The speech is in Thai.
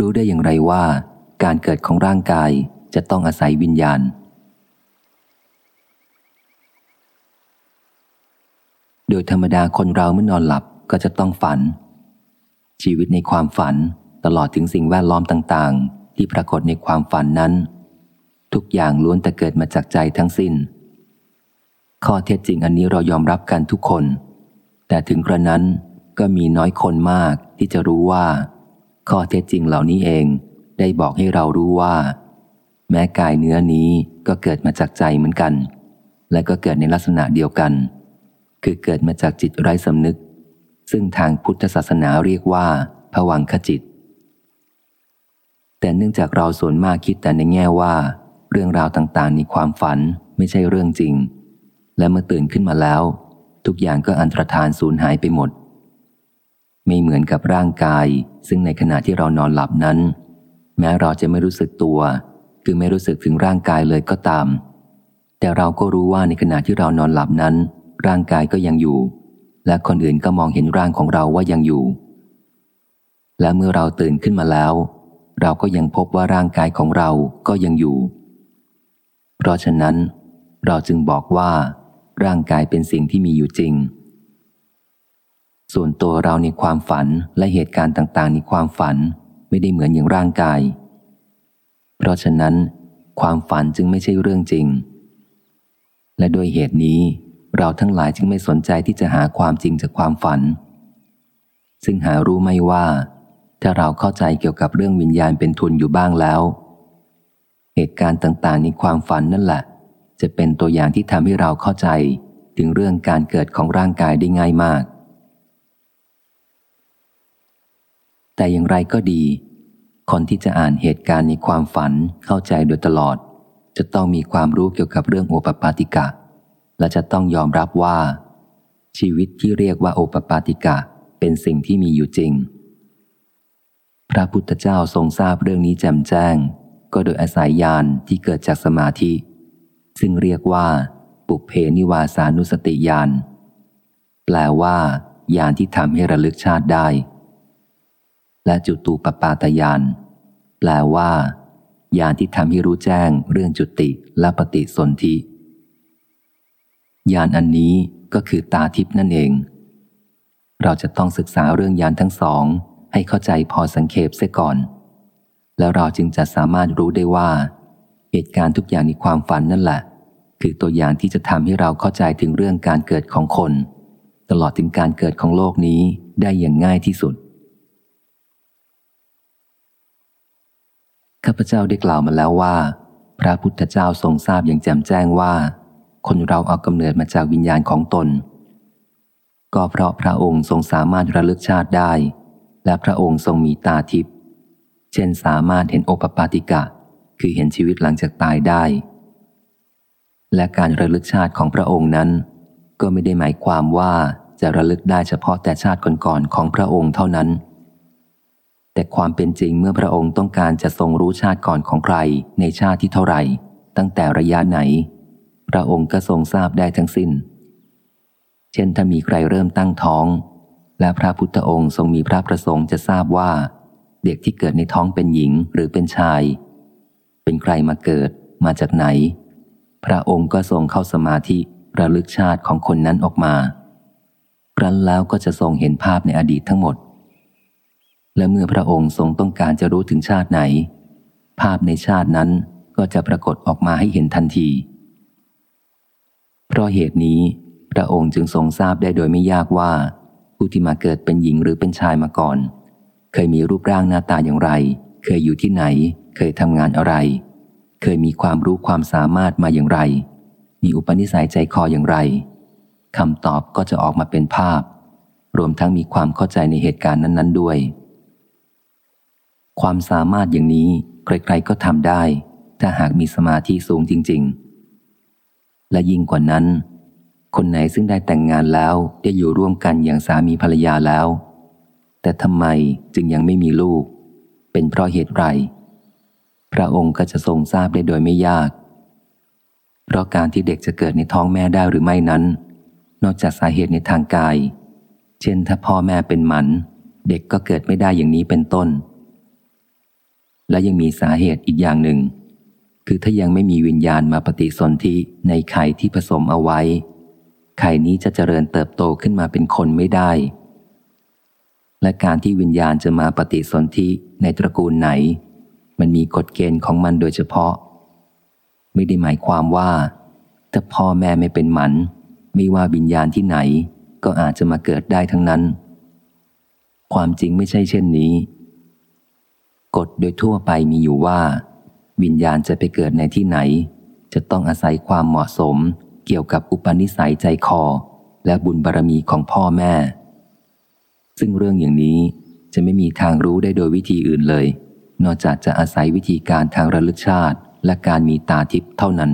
รู้ได้อย่างไรว่าการเกิดของร่างกายจะต้องอาศัยวิญญาณ โดยธรรมดาคนเราเมื่อนอนหลับก็จะต้องฝัน ชีวิตในความฝันตลอดถึงสิ่งแวดล้อมต่างๆ ที่ปรากฏในความฝันนั้น ทุกอย่างล้วนแต่เกิดมาจากใจทั้งสิน้น ข้อเท็จจริงอันนี้เรายอมรับกันทุกคน แต่ถึงกระนั้นก็มีน้อยคนมากที่จะรู้ว่า ข้อเท็จจริงเหล่านี้เองได้บอกให้เรารู้ว่า แม้กายเนื้อนี้ก็เกิดมาจากใจเหมือนกัน และก็เกิดในลักษณะเดียวกัน คือเกิดมาจากจิตไร้สำนึก ซึ่งทางพุทธศาสนาเรียกว่าผวังขจิต แต่เนื่องจากเราส่วนมากคิดแต่ในแง่ว่า เรื่องราวต่างๆในความฝันไม่ใช่เรื่องจริง และเมื่อตื่นขึ้นมาแล้ว ทุกอย่างก็อันตรธานสูญหายไปหมด ไม่เหมือนกับร่างกาย ซึ่งในขณะที่เรานอนหลับนั้น แม้เราจะไม่รู้สึกตัว คือไม่รู้สึกถึงร่างกายเลยก็ตาม แต่เราก็รู้ว่าในขณะที่เรานอนหลับนั้น ร่างกายก็ยังอยู่ และคนอื่นก็มองเห็นร่างของเราว่ายังอยู่ และเมื่อเราตื่นขึ้นมาแล้ว เราก็ยังพบว่าร่างกายของเราก็ยังอยู่ เพราะฉะนั้น เราจึงบอกว่า ร่างกายเป็นสิ่งที่มีอยู่จริง ส่วนตัวเราในความฝันและเหตุการณ์ต่างๆ ในความฝันไม่ได้เหมือนอย่างร่างกาย เพราะฉะนั้น ความฝันจึงไม่ใช่เรื่องจริง และโดยเหตุนี้ เราทั้งหลายจึงไม่สนใจที่จะหาความจริงจากความฝัน ซึ่งหารู้ไม่ว่า ถ้าเราเข้าใจเกี่ยวกับเรื่องวิญญาณเป็นทุนอยู่บ้างแล้ว เหตุการณ์ต่างๆ ในความฝันนั่นแหละ จะเป็นตัวอย่างที่ทำให้เราเข้าใจถึงเรื่องการเกิดของร่างกายได้ง่ายมาก แต่อย่างไรก็ดี คนที่จะอ่านเหตุการณ์ในความฝันเข้าใจโดยตลอด จะต้องมีความรู้เกี่ยวกับเรื่องโอปปาติกะ และจะต้องยอมรับว่า ชีวิตที่เรียกว่าโอปปาติกะเป็นสิ่งที่มีอยู่จริง พระพุทธเจ้าทรงทราบเรื่องนี้แจ่มแจ้ง ก็โดยอาศัยญาณที่เกิดจากสมาธิ ซึ่งเรียกว่า ปุเพนิวาสานุสติญาณแปลว่าญาณที่ทำให้ระลึกชาติได้ และจุตูปปาตยาน แปลว่า ญาณที่ทำให้รู้แจ้งเรื่องจุติและปฏิสนธิญาณอันนี้ก็คือตาทิพนั่นเอง เราจะต้องศึกษาเรื่องญาณทั้งสอง ให้เข้าใจพอสังเขปเสียก่อน แล้วเราจึงจะสามารถรู้ได้ว่า เหตุการณ์ทุกอย่างในความฝันนั่นแหละ คือตัวอย่างที่จะทำให้เราเข้าใจถึงเรื่องการเกิดของคน ตลอดถึงการเกิดของโลกนี้ได้อย่างง่ายที่สุด ข้าพเจ้าได้กล่าวมาแล้วว่า พระพุทธเจ้าทรงทราบอย่างแจ่มแจ้งว่า คนเราเอากำเนิดมาจากวิญญาณของตน ก็เพราะพระองค์ทรงสามารถระลึกชาติได้ และพระองค์ทรงมีตาทิพย์เช่นสามารถเห็นโอปปาติกะ คือเห็นชีวิตหลังจากตายได้ และการระลึกชาติของพระองค์นั้น ก็ไม่ได้หมายความว่าจะระลึกได้เฉพาะแต่ชาติก่อนๆของพระองค์เท่านั้น แต่ความเป็นจริงเมื่อพระองค์ต้องการจะทรงรู้ชาติก่อนของใคร ในชาติที่เท่าไหร่ ตั้งแต่ระยะไหน พระองค์ก็ทรงทราบได้ทั้งสิน้น เช่นถ้ามีใครเริ่มตั้งท้อง และพระพุทธองค์ทรงมีพระประสงค์จะทราบว่า เด็กที่เกิดในท้องเป็นหญิงหรือเป็นชาย เป็นใครมาเกิดมาจากไหน พระองค์ก็ทรงเข้าสมาธิระลึกชาติของคนนั้นออกมาครั้นแล้วก็จะทรงเห็นภาพในอดีตทั้งหมด และเมื่อพระองค์ทรงต้องการจะรู้ถึงชาติไหน ภาพในชาตินั้นก็จะปรากฏออกมาให้เห็นทันที เพราะเหตุนี้ พระองค์จึงทรงทราบได้โดยไม่ยากว่า ผู้ที่มาเกิดเป็นหญิงหรือเป็นชายมาก่อน เคยมีรูปร่างหน้าตาอย่างไร เคยอยู่ที่ไหน เคยทำงานอะไร เคยมีความรู้ความสามารถมาอย่างไร มีอุปนิสัยใจคออย่างไรคำตอบก็จะออกมาเป็นภาพ รวมทั้งมีความเข้าใจในเหตุการณ์นั้น ๆ ด้วย ความสามารถอย่างนี้ใครๆก็ทำได้ ถ้าหากมีสมาธิสูงจริง ๆ และยิ่งกว่านั้น คนไหนซึ่งได้แต่งงานแล้วได้อยู่ร่วมกันอย่างสามีภรรยาแล้ว แต่ทำไมจึงยังไม่มีลูก เป็นเพราะเหตุไร พระองค์ก็จะทรงทราบได้โดยไม่ยาก เพราะการที่เด็กจะเกิดในท้องแม่ได้หรือไม่นั้น นอกจากสาเหตุในทางกาย เช่นถ้าพ่อแม่เป็นหมัน เด็กก็เกิดไม่ได้อย่างนี้เป็นต้น และยังมีสาเหตุอีกอย่างหนึ่ง คือถ้ายังไม่มีวิญญาณมาปฏิสนธิในไข่ที่ผสมเอาไว้ ไข่นี้จะเจริญเติบโตขึ้นมาเป็นคนไม่ได้ และการที่วิญญาณจะมาปฏิสนธิในตระกูลไหน มันมีกฎเกณฑ์ของมันโดยเฉพาะ ไม่ได้หมายความว่าถ้าพ่อแม่ไม่เป็นหมัน ไม่ว่าวิญญาณที่ไหน ก็อาจจะมาเกิดได้ทั้งนั้น ความจริงไม่ใช่เช่นนี้ กฎโดยทั่วไปมีอยู่ว่า วิญญาณจะไปเกิดในที่ไหน จะต้องอาศัยความเหมาะสม เกี่ยวกับอุปนิสัยใจคอ และบุญบารรมีของพ่อแม่ ซึ่งเรื่องอย่างนี้จะไม่มีทางรู้ได้โดยวิธีอื่นเลย นอกจากจะอาศัยวิธีการทางระลึกชาติ และการมีตาทิพย์เท่านั้น